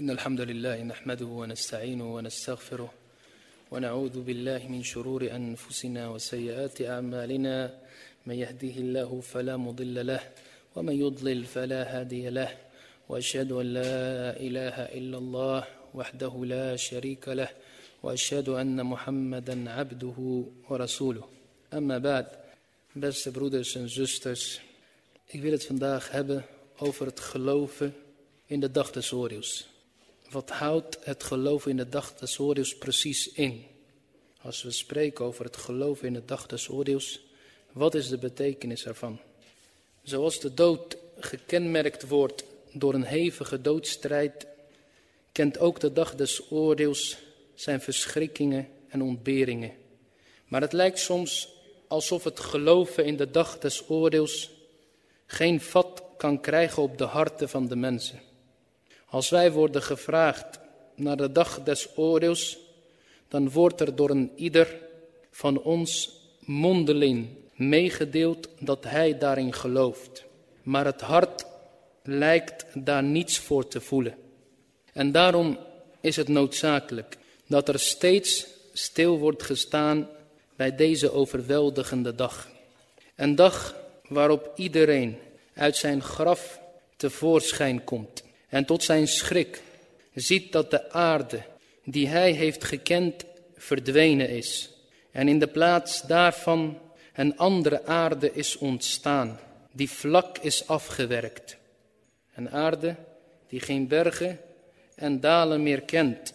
إن الحمد لله نحمده ونستعينه ونستغفره ونعوذ بالله من شرور أنفسنا وسيئات أعمالنا من يهده الله فلا مضل له ومن يضلل فلا هادي له وأشهد أن لا إله إلا الله وحده لا شريك له وأشهد أن محمدا عبده ورسوله أما بعد beste broeders en zusters ik wil het vandaag hebben over het geloven in de dag des oordeels. Wat houdt het geloven in de dag des oordeels precies in? Als we spreken over het geloven in de dag des oordeels, wat is de betekenis ervan? Zoals de dood gekenmerkt wordt door een hevige doodstrijd, kent ook de dag des oordeels zijn verschrikkingen en ontberingen. Maar het lijkt soms alsof het geloven in de dag des oordeels geen vat kan krijgen op de harten van de mensen. Als wij worden gevraagd naar de dag des oordeels, dan wordt er door een ieder van ons mondeling meegedeeld dat hij daarin gelooft. Maar het hart lijkt daar niets voor te voelen. En daarom is het noodzakelijk dat er steeds stil wordt gestaan bij deze overweldigende dag. Een dag waarop iedereen uit zijn graf tevoorschijn komt en tot zijn schrik ziet dat de aarde die hij heeft gekend verdwenen is en in de plaats daarvan een andere aarde is ontstaan die vlak is afgewerkt. Een aarde die geen bergen en dalen meer kent.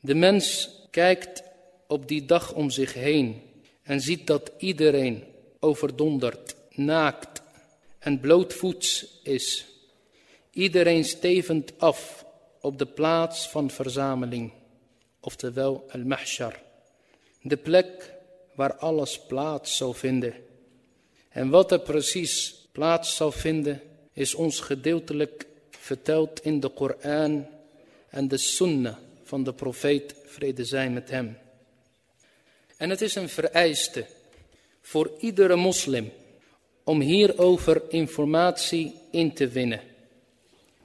De mens kijkt op die dag om zich heen en ziet dat iedereen overdonderd, naakt en blootvoets is. Iedereen stevend af op de plaats van verzameling, oftewel al-mahshar, de plek waar alles plaats zal vinden. En wat er precies plaats zal vinden, is ons gedeeltelijk verteld in de Koran en de Sunnah van de profeet, vrede zij met hem. En het is een vereiste voor iedere moslim om hierover informatie in te winnen.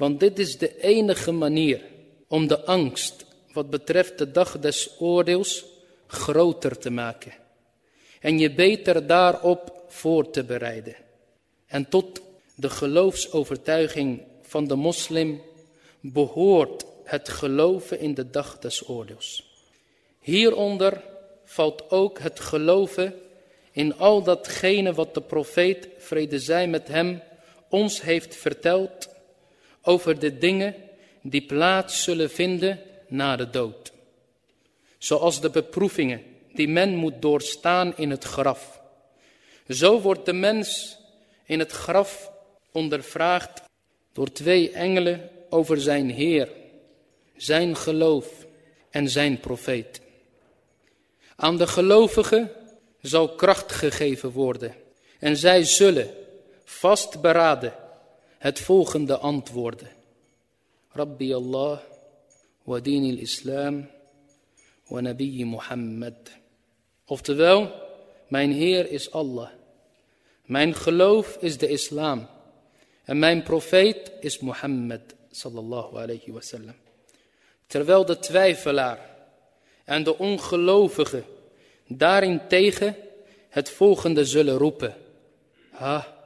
Want dit is de enige manier om de angst wat betreft de dag des oordeels groter te maken. En je beter daarop voor te bereiden. En tot de geloofsovertuiging van de moslim behoort het geloven in de dag des oordeels. Hieronder valt ook het geloven in al datgene wat de profeet, vrede zij met hem, ons heeft verteld over de dingen die plaats zullen vinden na de dood. Zoals de beproevingen die men moet doorstaan in het graf. Zo wordt de mens in het graf ondervraagd door twee engelen over zijn Heer, zijn geloof en zijn profeet. Aan de gelovigen zal kracht gegeven worden en zij zullen vastberaden het volgende antwoorden. Rabbi Allah wa din al-Islam wa Nabi Muhammad. Oftewel, mijn Heer is Allah. Mijn geloof is de islam. En mijn profeet is Mohammed sallallahu alayhi wasallam. Terwijl de twijfelaar en de ongelovige daarentegen het volgende zullen roepen. Ha,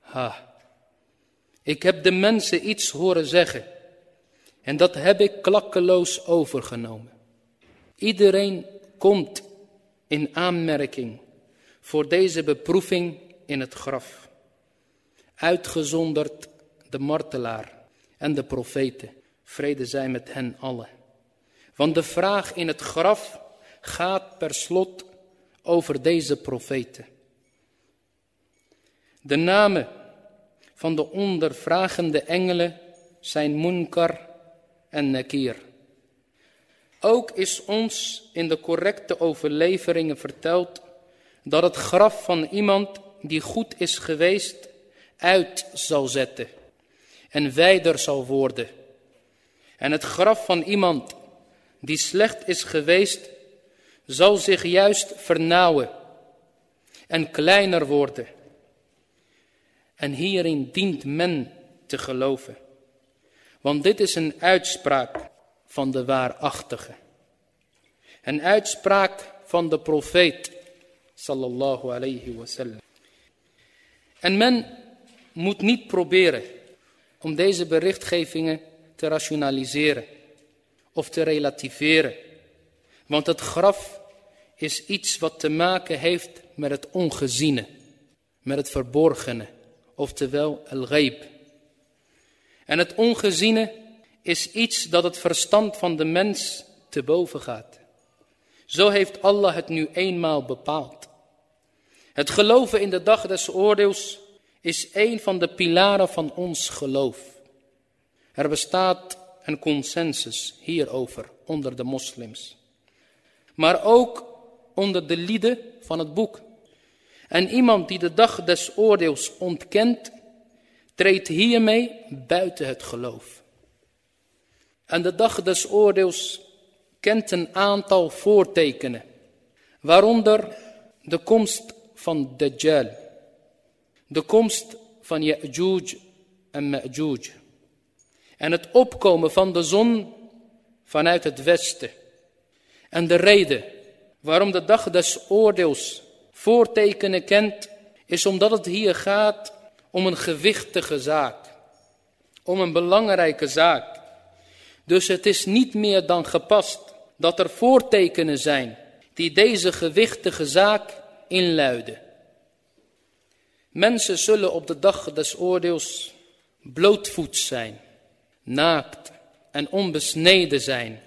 ha. Ik heb de mensen iets horen zeggen en dat heb ik klakkeloos overgenomen. Iedereen komt in aanmerking voor deze beproeving in het graf. Uitgezonderd de martelaar en de profeten, vrede zij met hen allen. Want de vraag in het graf gaat per slot over deze profeten. De namen van de ondervragende engelen zijn Munkar en Nakir. Ook is ons in de correcte overleveringen verteld dat het graf van iemand die goed is geweest uit zal zetten en wijder zal worden. En het graf van iemand die slecht is geweest zal zich juist vernauwen en kleiner worden. En hierin dient men te geloven. Want dit is een uitspraak van de waarachtige. Een uitspraak van de profeet, sallallahu alayhi wasallam. En men moet niet proberen om deze berichtgevingen te rationaliseren of te relativeren. Want het graf is iets wat te maken heeft met het ongeziene, met het verborgene, oftewel al-ghaib. En het ongeziene is iets dat het verstand van de mens te boven gaat. Zo heeft Allah het nu eenmaal bepaald. Het geloven in de dag des oordeels is een van de pilaren van ons geloof. Er bestaat een consensus hierover onder de moslims. Maar ook onder de lieden van het boek. En iemand die de dag des oordeels ontkent, treedt hiermee buiten het geloof. En de dag des oordeels kent een aantal voortekenen, waaronder de komst van Dajjal, de komst van Ya'juj en Ma'juj en het opkomen van de zon vanuit het westen. En de reden waarom de dag des oordeels voortekenen kent, is omdat het hier gaat om een gewichtige zaak, om een belangrijke zaak. Dus het is niet meer dan gepast dat er voortekenen zijn die deze gewichtige zaak inluiden. Mensen zullen op de dag des oordeels blootvoets zijn, naakt en onbesneden zijn.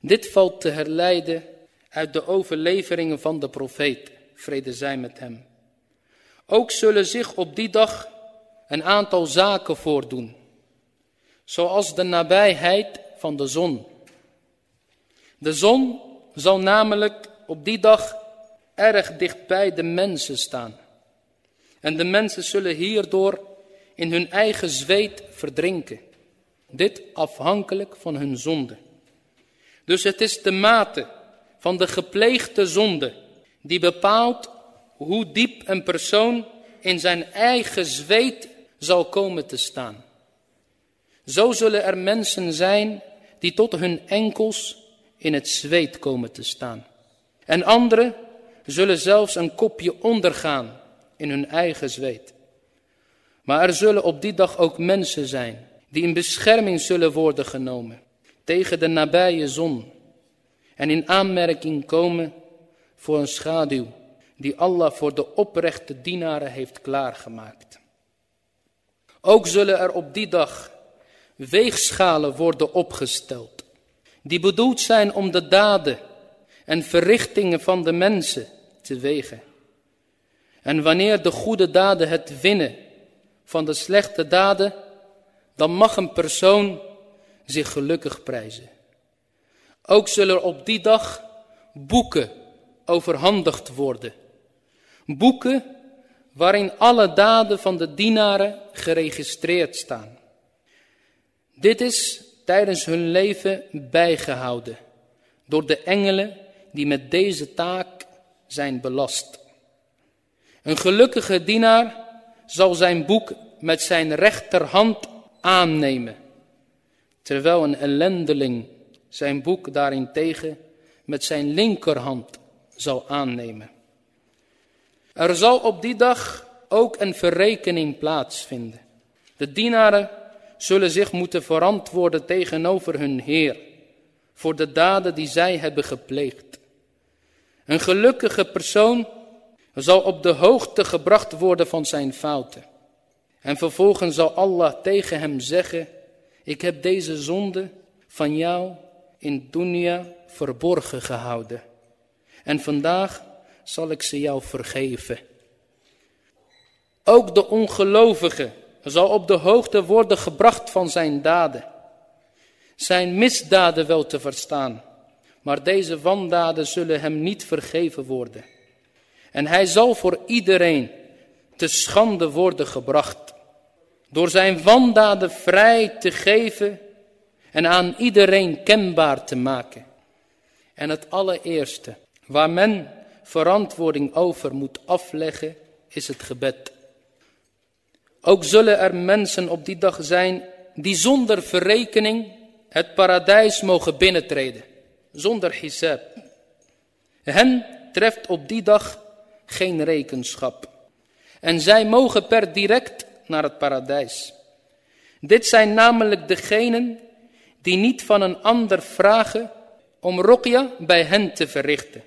Dit valt te herleiden uit de overleveringen van de profeet, vrede zij met hem. Ook zullen zich op die dag een aantal zaken voordoen, zoals de nabijheid van de zon. De zon zal namelijk op die dag erg dicht bij de mensen staan. En de mensen zullen hierdoor in hun eigen zweet verdrinken. Dit afhankelijk van hun zonde. Dus het is de mate van de gepleegde zonde die bepaalt hoe diep een persoon in zijn eigen zweet zal komen te staan. Zo zullen er mensen zijn die tot hun enkels in het zweet komen te staan. En anderen zullen zelfs een kopje ondergaan in hun eigen zweet. Maar er zullen op die dag ook mensen zijn die in bescherming zullen worden genomen tegen de nabije zon en in aanmerking komen voor een schaduw die Allah voor de oprechte dienaren heeft klaargemaakt. Ook zullen er op die dag weegschalen worden opgesteld, die bedoeld zijn om de daden en verrichtingen van de mensen te wegen. En wanneer de goede daden het winnen van de slechte daden, dan mag een persoon zich gelukkig prijzen. Ook zullen er op die dag boeken overhandigd worden. Boeken waarin alle daden van de dienaren geregistreerd staan. Dit is tijdens hun leven bijgehouden door de engelen die met deze taak zijn belast. Een gelukkige dienaar zal zijn boek met zijn rechterhand aannemen, terwijl een ellendeling zijn boek daarentegen met zijn linkerhand zal aannemen. Er zal op die dag ook een verrekening plaatsvinden. De dienaren zullen zich moeten verantwoorden tegenover hun Heer voor de daden die zij hebben gepleegd. Een gelukkige persoon zal op de hoogte gebracht worden van zijn fouten. En vervolgens zal Allah tegen hem zeggen, ik heb deze zonde van jou in dunya verborgen gehouden. En vandaag zal ik ze jou vergeven. Ook de ongelovige zal op de hoogte worden gebracht van zijn daden. Zijn misdaden wel te verstaan, maar deze wandaden zullen hem niet vergeven worden. En hij zal voor iedereen te schande worden gebracht. Door zijn wandaden vrij te geven en aan iedereen kenbaar te maken. En het allereerste waar men verantwoording over moet afleggen is het gebed. Ook zullen er mensen op die dag zijn die zonder verrekening het paradijs mogen binnentreden, zonder hisab. Hen treft op die dag geen rekenschap. En zij mogen per direct naar het paradijs. Dit zijn namelijk degenen die niet van een ander vragen om rokja bij hen te verrichten.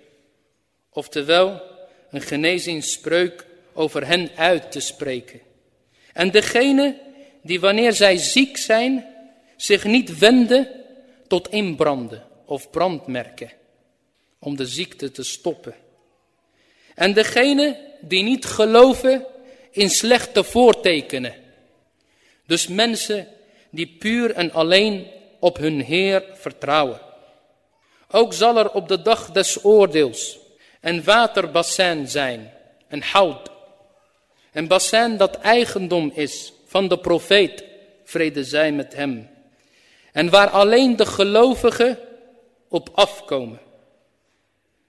Oftewel een genezingsspreuk over hen uit te spreken. En degene die wanneer zij ziek zijn zich niet wenden tot inbranden of brandmerken om de ziekte te stoppen. En degene die niet geloven in slechte voortekenen. Dus mensen die puur en alleen op hun Heer vertrouwen. Ook zal er op de dag des oordeels een waterbassin zijn, een hout. Een bassin dat eigendom is van de profeet, vrede zij met hem. En waar alleen de gelovigen op afkomen.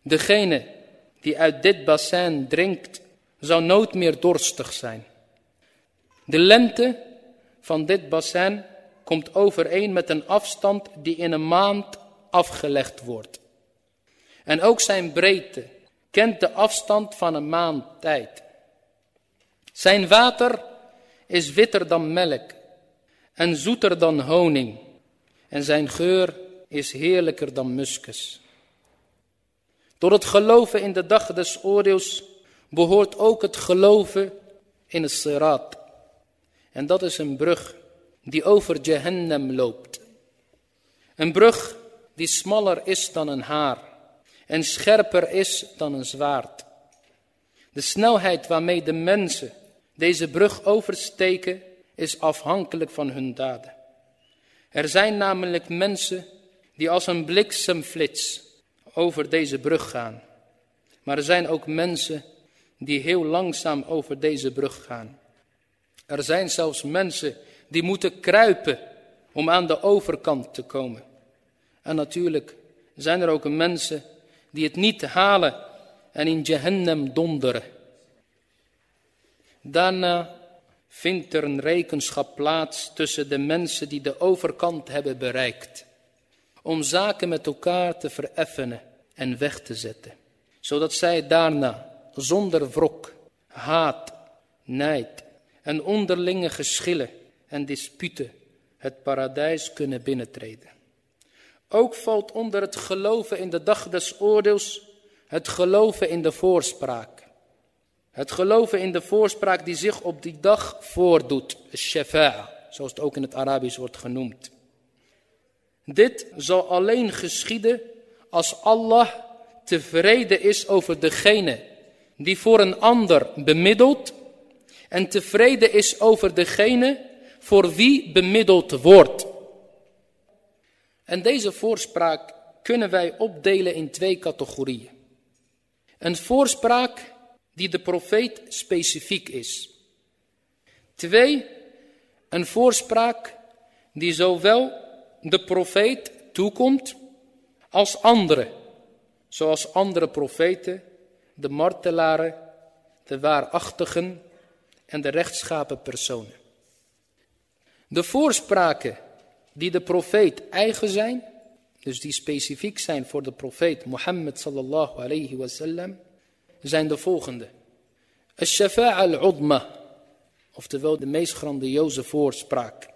Degene die uit dit bassin drinkt, zou nooit meer dorstig zijn. De lengte van dit bassin komt overeen met een afstand die in een maand afgelegd wordt. En ook zijn breedte kent de afstand van een maand tijd. Zijn water is witter dan melk en zoeter dan honing. En zijn geur is heerlijker dan muskus. Door het geloven in de dag des oordeels behoort ook het geloven in het sirat. En dat is een brug die over Jehannam loopt. Een brug die smaller is dan een haar en scherper is dan een zwaard. De snelheid waarmee de mensen deze brug oversteken is afhankelijk van hun daden. Er zijn namelijk mensen die als een bliksemflits over deze brug gaan. Maar er zijn ook mensen die heel langzaam over deze brug gaan. Er zijn zelfs mensen die moeten kruipen om aan de overkant te komen. En natuurlijk zijn er ook mensen die het niet halen en in Jehannam donderen. Daarna vindt er een rekenschap plaats tussen de mensen die de overkant hebben bereikt. Om zaken met elkaar te vereffenen en weg te zetten. Zodat zij daarna zonder wrok, haat, nijd en onderlinge geschillen en disputen het paradijs kunnen binnentreden. Ook valt onder het geloven in de dag des oordeels het geloven in de voorspraak. Het geloven in de voorspraak die zich op die dag voordoet, shafa'a, zoals het ook in het Arabisch wordt genoemd. Dit zal alleen geschieden als Allah tevreden is over degene die voor een ander bemiddelt en tevreden is over degene voor wie bemiddeld wordt. En deze voorspraak kunnen wij opdelen in twee categorieën. Een voorspraak die de profeet specifiek is. Twee, een voorspraak die zowel de profeet toekomt als anderen, zoals andere profeten, de martelaren, de waarachtigen en de rechtschapen personen. De voorspraken die de profeet eigen zijn, dus die specifiek zijn voor de profeet Mohammed sallallahu alayhi wasallam, zijn de volgende. Al-shafa'a al-udma, oftewel de meest grandioze voorspraak.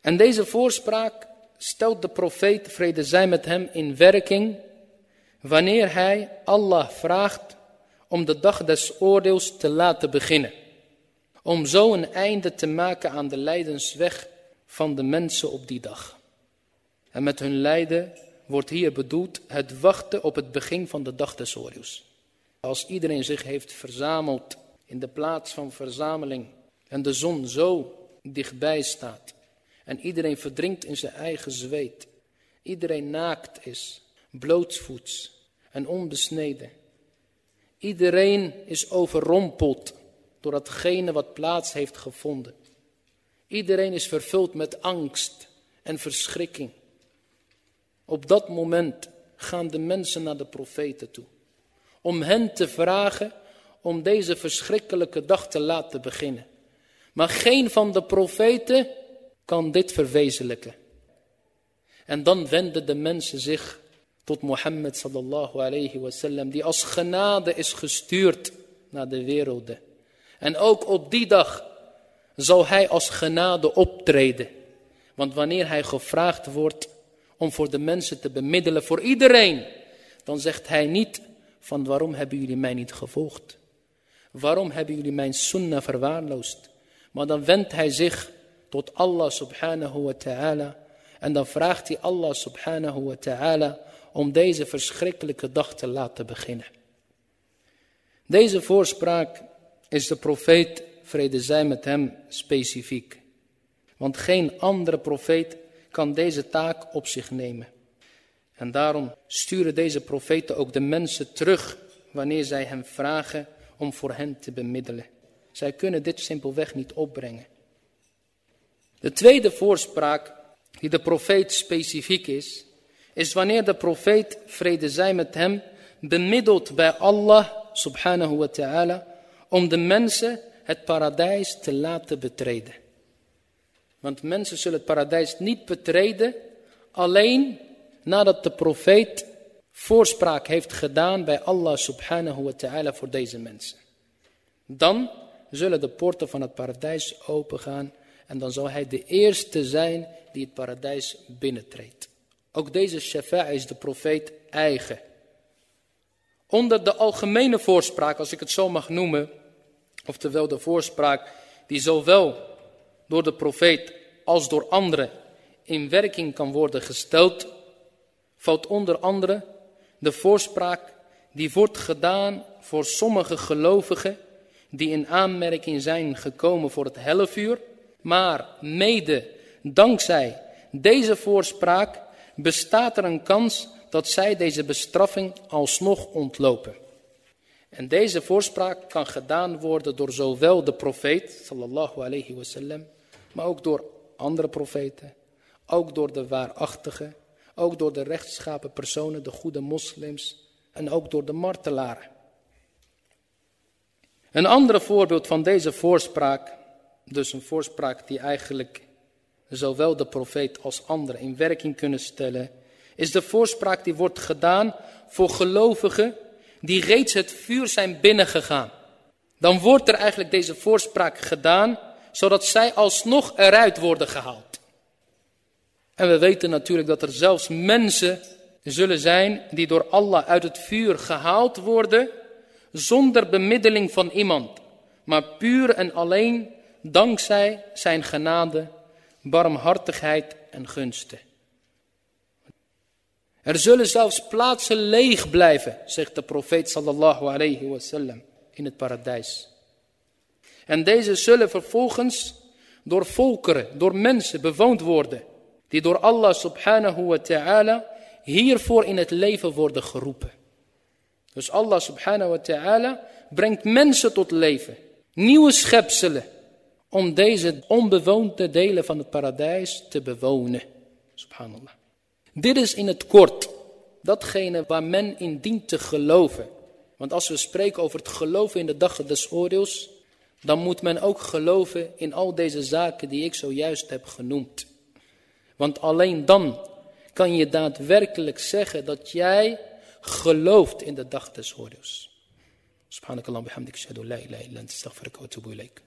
En deze voorspraak stelt de profeet, vrede zij met hem, in werking wanneer hij Allah vraagt om de dag des oordeels te laten beginnen. Om zo een einde te maken aan de lijdensweg van de mensen op die dag. En met hun lijden wordt hier bedoeld het wachten op het begin van de dag des oordeels. Als iedereen zich heeft verzameld in de plaats van verzameling en de zon zo dichtbij staat en iedereen verdrinkt in zijn eigen zweet, iedereen naakt is, blootsvoets en onbesneden. Iedereen is overrompeld door datgene wat plaats heeft gevonden. Iedereen is vervuld met angst en verschrikking. Op dat moment gaan de mensen naar de profeten toe. Om hen te vragen om deze verschrikkelijke dag te laten beginnen. Maar geen van de profeten kan dit verwezenlijken. En dan wenden de mensen zich tot Mohammed sallallahu alayhi wasallam, die als genade is gestuurd naar de werelden. En ook op die dag zal hij als genade optreden. Want wanneer hij gevraagd wordt om voor de mensen te bemiddelen, voor iedereen, dan zegt hij niet van waarom hebben jullie mij niet gevolgd? Waarom hebben jullie mijn sunnah verwaarloosd? Maar dan wendt hij zich tot Allah subhanahu wa ta'ala en dan vraagt hij Allah subhanahu wa ta'ala om deze verschrikkelijke dag te laten beginnen. Deze voorspraak is de profeet, vrede zij met hem, specifiek. Want geen andere profeet kan deze taak op zich nemen. En daarom sturen deze profeten ook de mensen terug wanneer zij hem vragen om voor hen te bemiddelen. Zij kunnen dit simpelweg niet opbrengen. De tweede voorspraak die de profeet specifiek is, is wanneer de profeet, vrede zij met hem, bemiddelt bij Allah subhanahu wa ta'ala om de mensen het paradijs te laten betreden. Want mensen zullen het paradijs niet betreden alleen nadat de profeet voorspraak heeft gedaan bij Allah subhanahu wa ta'ala voor deze mensen. Dan zullen de poorten van het paradijs opengaan en dan zal hij de eerste zijn die het paradijs binnentreedt. Ook deze shafa'a is de profeet eigen. Onder de algemene voorspraak, als ik het zo mag noemen, oftewel de voorspraak die zowel door de profeet als door anderen in werking kan worden gesteld, valt onder andere de voorspraak die wordt gedaan voor sommige gelovigen die in aanmerking zijn gekomen voor het hellevuur, maar mede dankzij deze voorspraak bestaat er een kans dat zij deze bestraffing alsnog ontlopen. En deze voorspraak kan gedaan worden door zowel de profeet, sallallahu alayhi wasallam, maar ook door andere profeten, ook door de waarachtigen, ook door de rechtschapen personen, de goede moslims en ook door de martelaren. Een ander voorbeeld van deze voorspraak, dus een voorspraak die eigenlijk zowel de profeet als anderen in werking kunnen stellen, is de voorspraak die wordt gedaan voor gelovigen die reeds het vuur zijn binnengegaan. Dan wordt er eigenlijk deze voorspraak gedaan, zodat zij alsnog eruit worden gehaald. En we weten natuurlijk dat er zelfs mensen zullen zijn die door Allah uit het vuur gehaald worden, zonder bemiddeling van iemand, maar puur en alleen dankzij zijn genade, barmhartigheid en gunsten. Er zullen zelfs plaatsen leeg blijven, zegt de profeet sallallahu alayhi wasallam, in het paradijs. En deze zullen vervolgens door volkeren, door mensen bewoond worden, die door Allah subhanahu wa ta'ala hiervoor in het leven worden geroepen. Dus Allah subhanahu wa ta'ala brengt mensen tot leven, nieuwe schepselen, om deze onbewoonde delen van het paradijs te bewonen. Subhanallah. Dit is in het kort datgene waar men in dient te geloven. Want als we spreken over het geloven in de dag des oordeels, dan moet men ook geloven in al deze zaken die ik zojuist heb genoemd. Want alleen dan kan je daadwerkelijk zeggen dat jij gelooft in de dag des oordeels. Subhanakallah bihamdik shadu la ilaha illa anta astaghfiruka wa atubu ilaik.